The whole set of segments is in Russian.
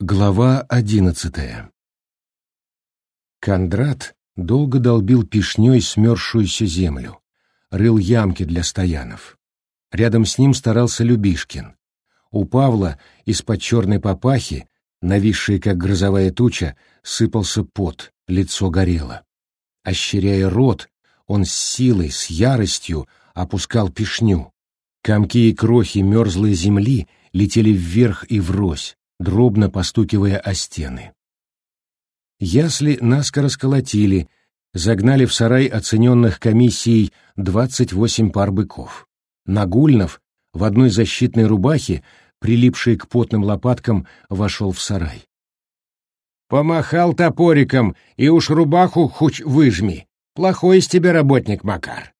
Глава одиннадцатая Кондрат долго долбил пешней смерзшуюся землю, рыл ямки для стоянов. Рядом с ним старался Любишкин. У Павла из-под черной папахи, нависшей как грозовая туча, сыпался пот, лицо горело. Ощеряя рот, он с силой, с яростью опускал пешню. Комки и крохи мерзлой земли летели вверх и врозь, дробно постукивая о стены. Ясли наскоро сколотили, загнали в сарай оцененных комиссией 28 пар быков. Нагульнов в одной защитной рубахе, прилипшей к потным лопаткам, вошел в сарай. «Помахал топориком, и уж рубаху хоть выжми. Плохой из тебя работник, Макар!»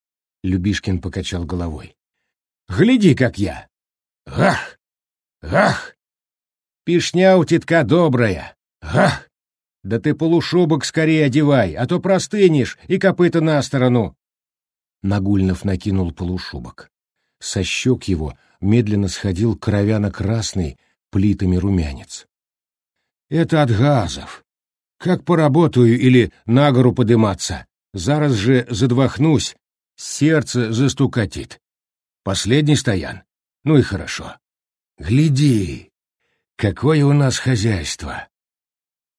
Любишкин покачал головой. «Гляди, как я!» «Ах! Ах!» Пишня у титка добрая. Ах! Да ты полушубок скорее одевай, а то простынешь и копыта на сторону. Нагульнов накинул полушубок. Со щек его медленно сходил кровяно-красный плитами румянец. Это от газов. Как поработаю или на гору подыматься, зараз же задвахнусь, сердце застукатит. Последний стоян. Ну и хорошо. Гляди, Какое у нас хозяйство!»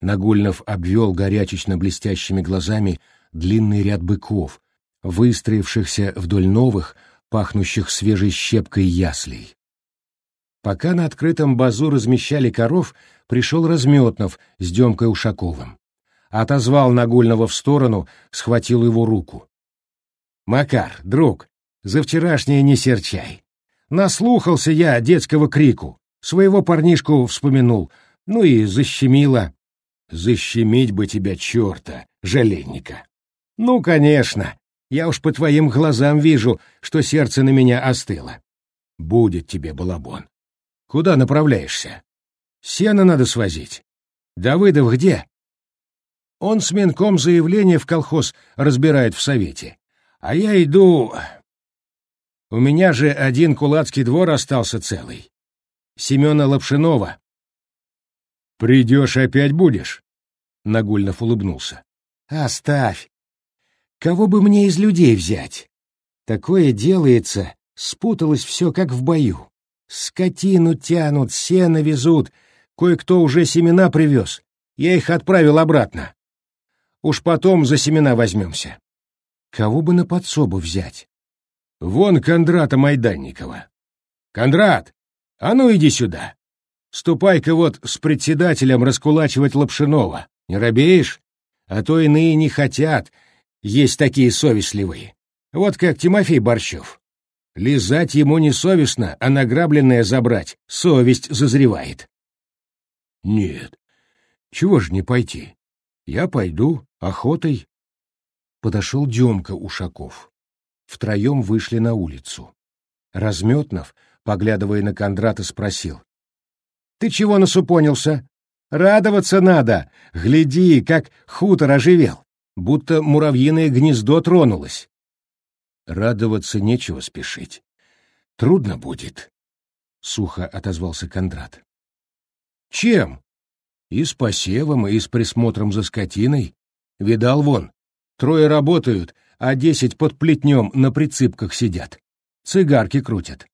Нагульнов обвел горячечно блестящими глазами длинный ряд быков, выстроившихся вдоль новых, пахнущих свежей щепкой яслей. Пока на открытом базу размещали коров, пришел Разметнов с Демкой Ушаковым. Отозвал Нагульного в сторону, схватил его руку. «Макар, друг, за вчерашнее не серчай. Наслухался я детского крику. Своего парнишку вспомянул, ну и защемило. Защемить бы тебя, черта, жаленника. Ну, конечно, я уж по твоим глазам вижу, что сердце на меня остыло. Будет тебе балабон. Куда направляешься? Сено надо свозить. Давыдов где? Он с менком заявление в колхоз разбирает в совете. А я иду... У меня же один кулацкий двор остался целый. Семена Лапшинова. «Придешь, опять будешь?» Нагульнов улыбнулся. «Оставь. Кого бы мне из людей взять? Такое делается, спуталось все как в бою. Скотину тянут, сено везут, кое-кто уже семена привез. Я их отправил обратно. Уж потом за семена возьмемся. Кого бы на подсобу взять? Вон Кондрата Майданникова. Кондрат, а ну иди сюда. Ступай-ка вот с председателем раскулачивать Лапшинова. Не робеешь? А то иные не хотят. Есть такие совестливые. Вот как Тимофей Борщев. Лизать ему не совестно, а награбленное забрать совесть зазревает. Нет, чего ж не пойти? Я пойду, охотой. Подошел Демка Ушаков. Втроем вышли на улицу. Разметнов поглядывая на Кондрата, спросил. «Ты чего насупонился? Радоваться надо! Гляди, как хутор оживел, будто муравьиное гнездо тронулось!» «Радоваться нечего спешить. Трудно будет», — сухо отозвался Кондрат. «Чем?» «И с посевом, и с присмотром за скотиной. Видал вон, трое работают, а десять под плетнем на прицепках сидят. Цигарки крутят.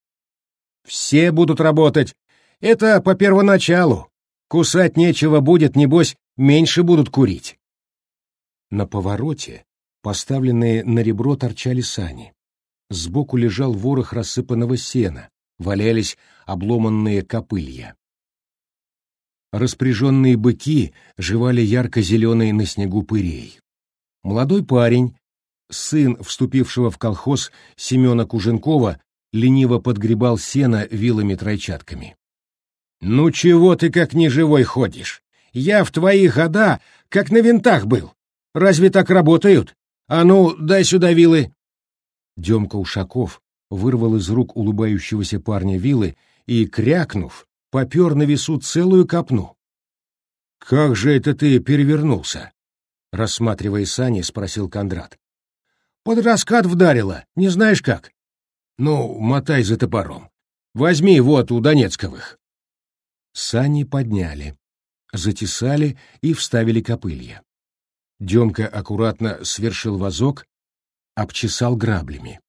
Все будут работать. Это по первоначалу. Кусать нечего будет, небось, меньше будут курить. На повороте, поставленные на ребро, торчали сани. Сбоку лежал ворох рассыпанного сена, валялись обломанные копылья. Распряженные быки жевали ярко-зеленый на снегу пырей. Молодой парень, сын вступившего в колхоз Семена Куженкова, лениво подгребал сено вилами-тройчатками. «Ну чего ты как неживой ходишь? Я в твои года как на винтах был. Разве так работают? А ну, дай сюда вилы!» Демка Ушаков вырвал из рук улыбающегося парня вилы и, крякнув, попер на весу целую копну. «Как же это ты перевернулся?» Рассматривая сани, спросил Кондрат. «Под раскат вдарило, не знаешь как?» Ну, мотай за топором. Возьми вот у Донецковых. Сани подняли. затесали и вставили копылья. Демка аккуратно свершил вазок, обчесал граблями.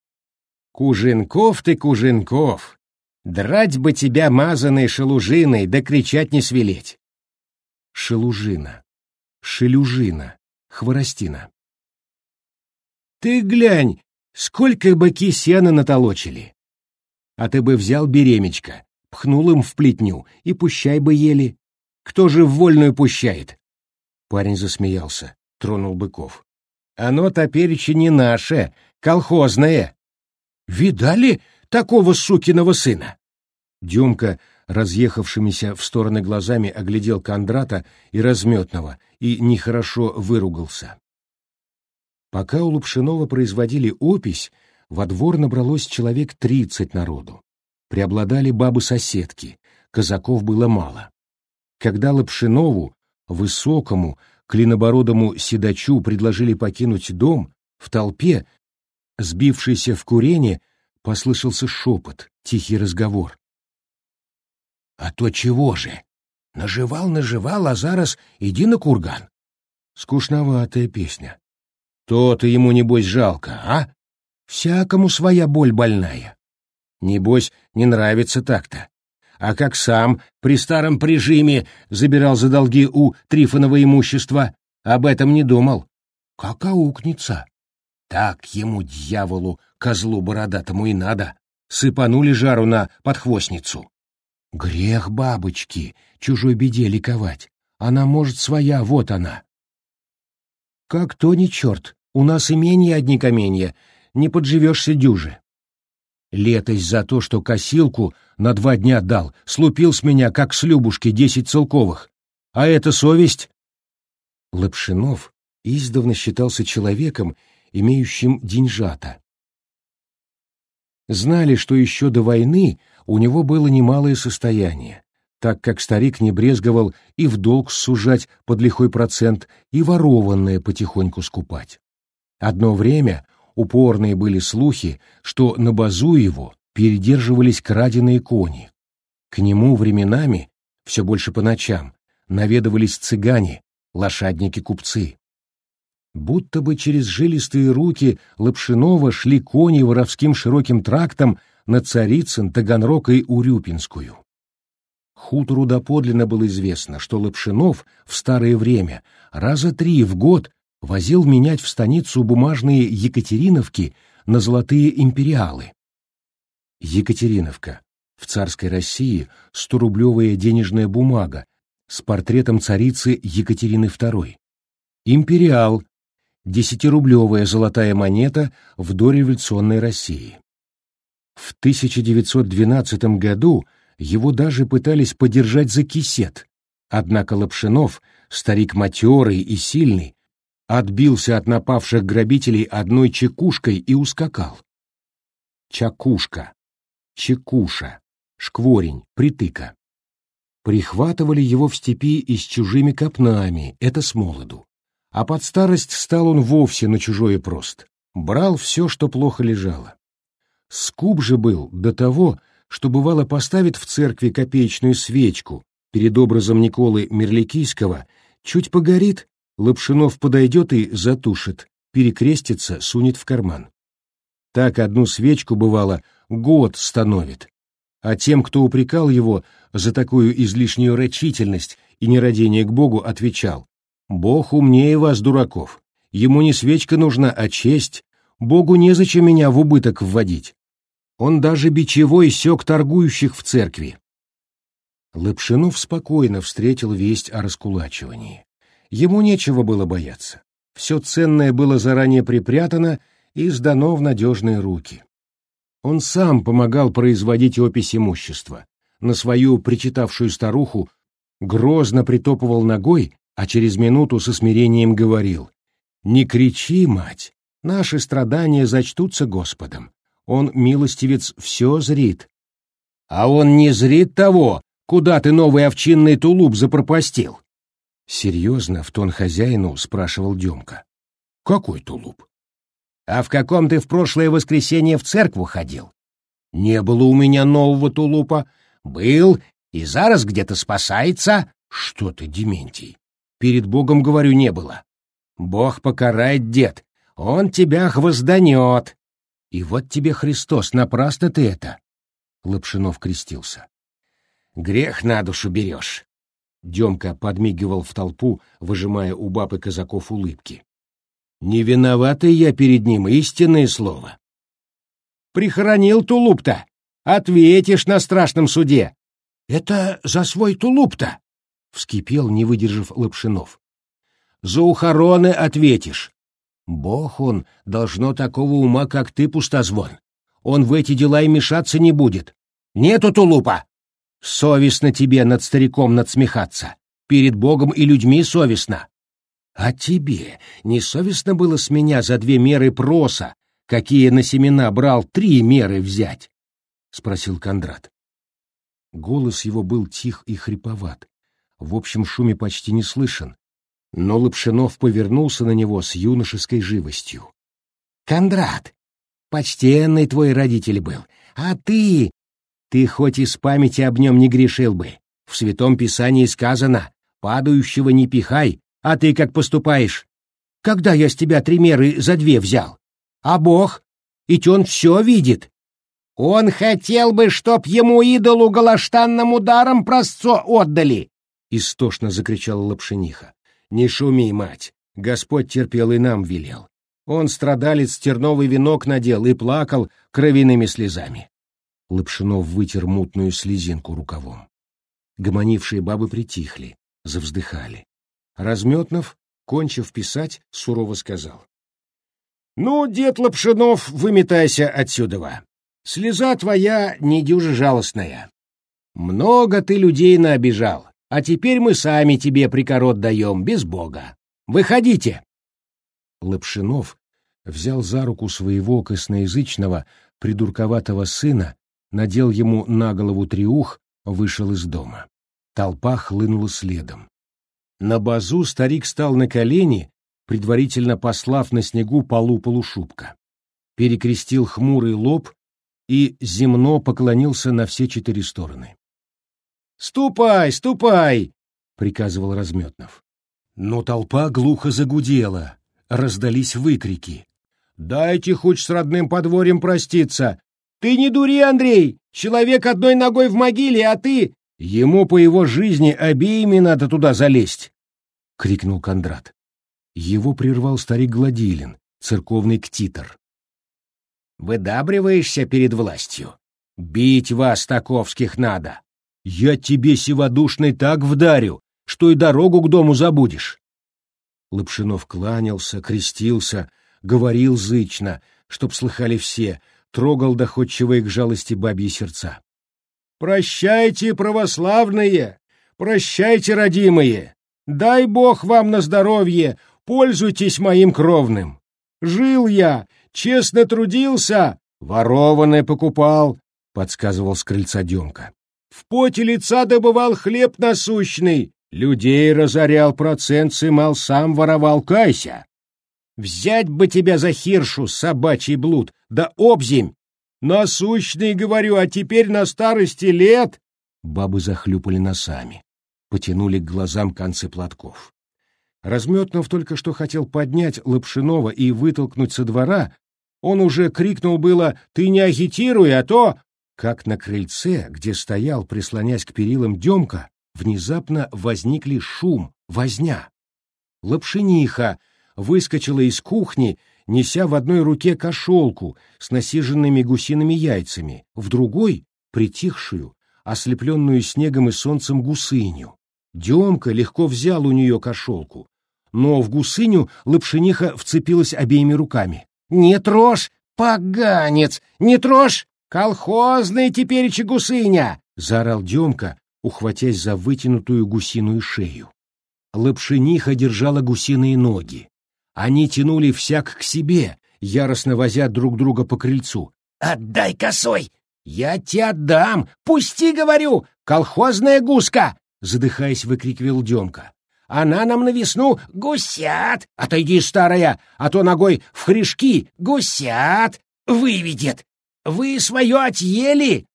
«Куженков ты, Куженков! Драть бы тебя мазаной шелужиной, да кричать не свелеть!» Шелужина, шелюжина, хворостина. «Ты глянь, сколько быки сена натолочили! А ты бы взял беремечко, пхнул им в плетню, и пущай бы ели. Кто же в вольную пущает?» Парень засмеялся, тронул быков. «Оно топереча не наше, колхозное!» «Видали такого сукиного сына?» Демка, разъехавшимися в стороны глазами, оглядел Кондрата и Разметного и нехорошо выругался. Пока у Лупшинова производили опись, во двор набралось человек тридцать народу. Преобладали бабы-соседки, казаков было мало. Когда Лапшинову, высокому, клинобородому седачу предложили покинуть дом, в толпе, сбившейся в курение, послышался шепот, тихий разговор. «А то чего же? Наживал-наживал, а зараз иди на курган». Скучноватая песня. То-то ему, небось, жалко, а? Всякому своя боль больная. Небось, не нравится так-то. А как сам при старом прижиме забирал за долги у Трифонова имущества, об этом не думал. Как аукнется. Так ему, дьяволу, козлу бородатому и надо. Сыпанули жару на подхвостницу. Грех бабочки, чужой беде ликовать. Она, может, своя, вот она. Как то ни черт, у нас имение одни каменья, не подживешься дюже. Летость за то, что косилку на два дня дал, слупил с меня, как с Любушки, десять целковых. А это совесть? Лапшинов издавна считался человеком, имеющим деньжата. Знали, что еще до войны у него было немалое состояние, так как старик не брезговал и в долг сужать под лихой процент, и ворованное потихоньку скупать. Одно время упорные были слухи, что на базу его передерживались краденые кони. К нему временами, все больше по ночам, наведывались цыгане, лошадники-купцы. Будто бы через жилистые руки Лапшинова шли кони воровским широким трактом на Царицын, Таганрог и Урюпинскую. Хутору доподлинно было известно, что Лапшинов в старое время раза три в год возил менять в станицу бумажные Екатериновки на золотые империалы. Екатериновка. В царской России сторублевая денежная бумага с портретом царицы Екатерины II. Империал. Десятирублевая золотая монета в дореволюционной России. В 1912 году его даже пытались подержать за кисет, однако Лапшинов, старик матерый и сильный, отбился от напавших грабителей одной чекушкой и ускакал. Чакушка, чекуша, шкворень, притыка. Прихватывали его в степи и с чужими копнами, это с молоду. А под старость стал он вовсе на чужое прост. Брал все, что плохо лежало. Скуп же был до того, что бывало поставит в церкви копеечную свечку перед образом Николы Мерликийского, чуть погорит, Лапшинов подойдет и затушит, перекрестится, сунет в карман. Так одну свечку, бывало, год становит. А тем, кто упрекал его за такую излишнюю рачительность и нерадение к Богу, отвечал, «Бог умнее вас, дураков. Ему не свечка нужна, а честь. Богу незачем меня в убыток вводить. Он даже бичевой сёк торгующих в церкви». Лапшинов спокойно встретил весть о раскулачивании. Ему нечего было бояться. Все ценное было заранее припрятано и сдано в надежные руки. Он сам помогал производить опись имущества. На свою причитавшую старуху грозно притопывал ногой, а через минуту со смирением говорил «Не кричи, мать, наши страдания зачтутся Господом. Он, милостивец, все зрит». «А он не зрит того, куда ты новый овчинный тулуп запропастил?» Серьезно, в тон хозяину спрашивал Демка. Какой тулуп? А в каком ты в прошлое воскресенье в церкву ходил? Не было у меня нового тулупа. Был и зараз где-то спасается. Что ты, Дементий? Перед Богом, говорю, не было. Бог покарает, дед, он тебя хвозданет. И вот тебе Христос, напрасно ты это. Лапшинов крестился. Грех на душу берешь. Демка подмигивал в толпу, выжимая у бабы казаков улыбки. Не виноватый я перед ним, истинное слово. Прихоронил тулуп-то. Ответишь на страшном суде. Это за свой тулуп-то, вскипел, не выдержав Лапшинов. За ухороны ответишь. Бог он, должно такого ума, как ты, пустозвон. Он в эти дела и мешаться не будет. Нету тулупа. Совестно тебе над стариком надсмехаться. Перед Богом и людьми совестно. А тебе не совестно было с меня за две меры проса, какие на семена брал три меры взять? — спросил Кондрат. Голос его был тих и хриповат, в общем шуме почти не слышен, но Лапшинов повернулся на него с юношеской живостью. — Кондрат, почтенный твой родитель был, а ты... Ты хоть из памяти об нем не грешил бы. В Святом Писании сказано «падающего не пихай», а ты как поступаешь? Когда я с тебя три меры за две взял? А Бог? Ведь он все видит. Он хотел бы, чтоб ему идолу галаштанным ударом простцо отдали, — истошно закричала Лапшиниха. Не шуми, мать, Господь терпел и нам велел. Он страдалец терновый венок надел и плакал кровяными слезами. Лапшинов вытер мутную слезинку рукавом. Гомонившие бабы притихли, завздыхали. Разметнов, кончив писать, сурово сказал. — Ну, дед Лапшинов, выметайся отсюда. Слеза твоя недюже жалостная. Много ты людей наобижал а теперь мы сами тебе прикорот даем, без Бога. Выходите!» Лапшинов взял за руку своего косноязычного, придурковатого сына, надел ему на голову триух, вышел из дома. Толпа хлынула следом. На базу старик стал на колени, предварительно послав на снегу полу полушубка. Перекрестил хмурый лоб и земно поклонился на все четыре стороны. «Ступай, ступай!» — приказывал Разметнов. Но толпа глухо загудела, раздались выкрики. «Дайте хоть с родным подворьем проститься! Ты не дури, Андрей! Человек одной ногой в могиле, а ты...» «Ему по его жизни обеими надо туда залезть!» — крикнул Кондрат. Его прервал старик Гладилин, церковный ктитор. «Выдабриваешься перед властью? Бить вас, таковских, надо! Я тебе, сиводушный, так вдарю, что и дорогу к дому забудешь. Лапшинов кланялся, крестился, говорил зычно, чтоб слыхали все, трогал доходчивые к жалости бабьи сердца. «Прощайте, православные! Прощайте, родимые! Дай Бог вам на здоровье, пользуйтесь моим кровным! Жил я, честно трудился, ворованное покупал!» — подсказывал с крыльца Демка. В поте лица добывал хлеб насущный, людей разорял, процент сымал, сам воровал, кайся. Взять бы тебя за хиршу, собачий блуд, да обземь! Насущный, говорю, а теперь на старости лет...» Бабы захлюпали носами, потянули к глазам концы платков. Разметнов только что хотел поднять Лапшинова и вытолкнуть со двора, он уже крикнул было «Ты не агитируй, а то...» как на крыльце, где стоял, прислонясь к перилам Демка, внезапно возникли шум, возня. Лапшиниха выскочила из кухни, неся в одной руке кошелку с насиженными гусиными яйцами, в другой — притихшую, ослепленную снегом и солнцем гусыню. Демка легко взял у нее кошелку, но в гусыню лапшиниха вцепилась обеими руками. «Не трожь, поганец! Не трожь!» «Колхозный теперь гусыня!» — заорал Демка, ухватясь за вытянутую гусиную шею. Лапшиниха держала гусиные ноги. Они тянули всяк к себе, яростно возя друг друга по крыльцу. «Отдай косой! Я тебе отдам! Пусти, говорю! Колхозная гуска!» Задыхаясь, выкрикивал Демка. «Она нам на весну гусят! Отойди, старая, а то ногой в хряшки гусят! Выведет! Вы свое отъели!»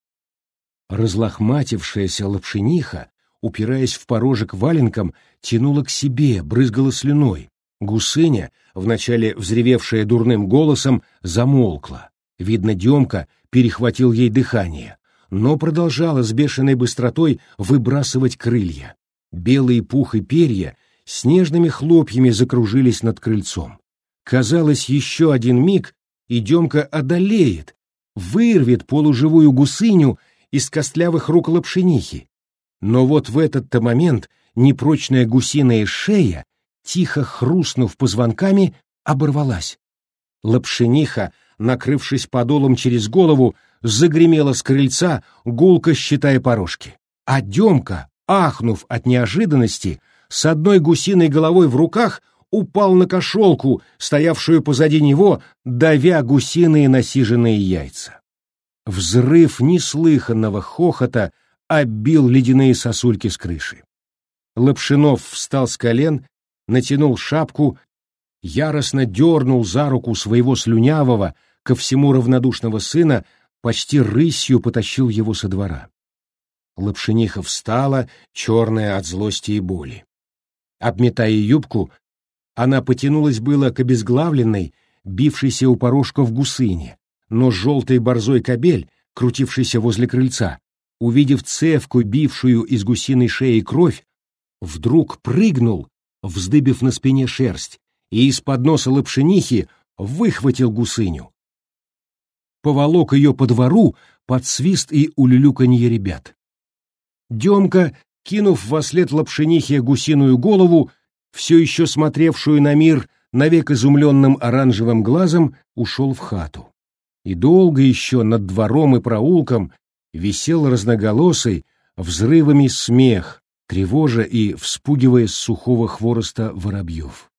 Разлохматившаяся лапшиниха упираясь в порожек валенком, тянула к себе, брызгала слюной. Гусыня, вначале взревевшая дурным голосом, замолкла. Видно, Демка перехватил ей дыхание, но продолжала с бешеной быстротой выбрасывать крылья. Белые пух и перья снежными хлопьями закружились над крыльцом. Казалось, еще один миг, и Демка одолеет, вырвет полуживую гусыню из костлявых рук лапшенихи. Но вот в этот-то момент непрочная гусиная шея, тихо хрустнув позвонками, оборвалась. Лапшениха, накрывшись подолом через голову, загремела с крыльца, гулко считая порожки. А Демка, ахнув от неожиданности, с одной гусиной головой в руках упал на кошелку, стоявшую позади него, давя гусиные насиженные яйца. Взрыв неслыханного хохота оббил ледяные сосульки с крыши. Лапшинов встал с колен, натянул шапку, яростно дернул за руку своего слюнявого, ко всему равнодушного сына, почти рысью потащил его со двора. Лапшиниха встала, черная от злости и боли. Обметая юбку, она потянулась было к обезглавленной, бившейся у порожка в гусыне, но желтый борзой кобель, крутившийся возле крыльца, увидев цевку, бившую из гусиной шеи кровь, вдруг прыгнул, вздыбив на спине шерсть, и из-под носа лапшинихи выхватил гусыню. Поволок ее по двору под свист и улюлюканье ребят. Демка, кинув во след лапшенихе гусиную голову, все еще смотревшую на мир навек изумленным оранжевым глазом, ушел в хату. И долго еще над двором и проулком висел разноголосый, взрывами смех, тревожа и вспугивая с сухого хвороста воробьев.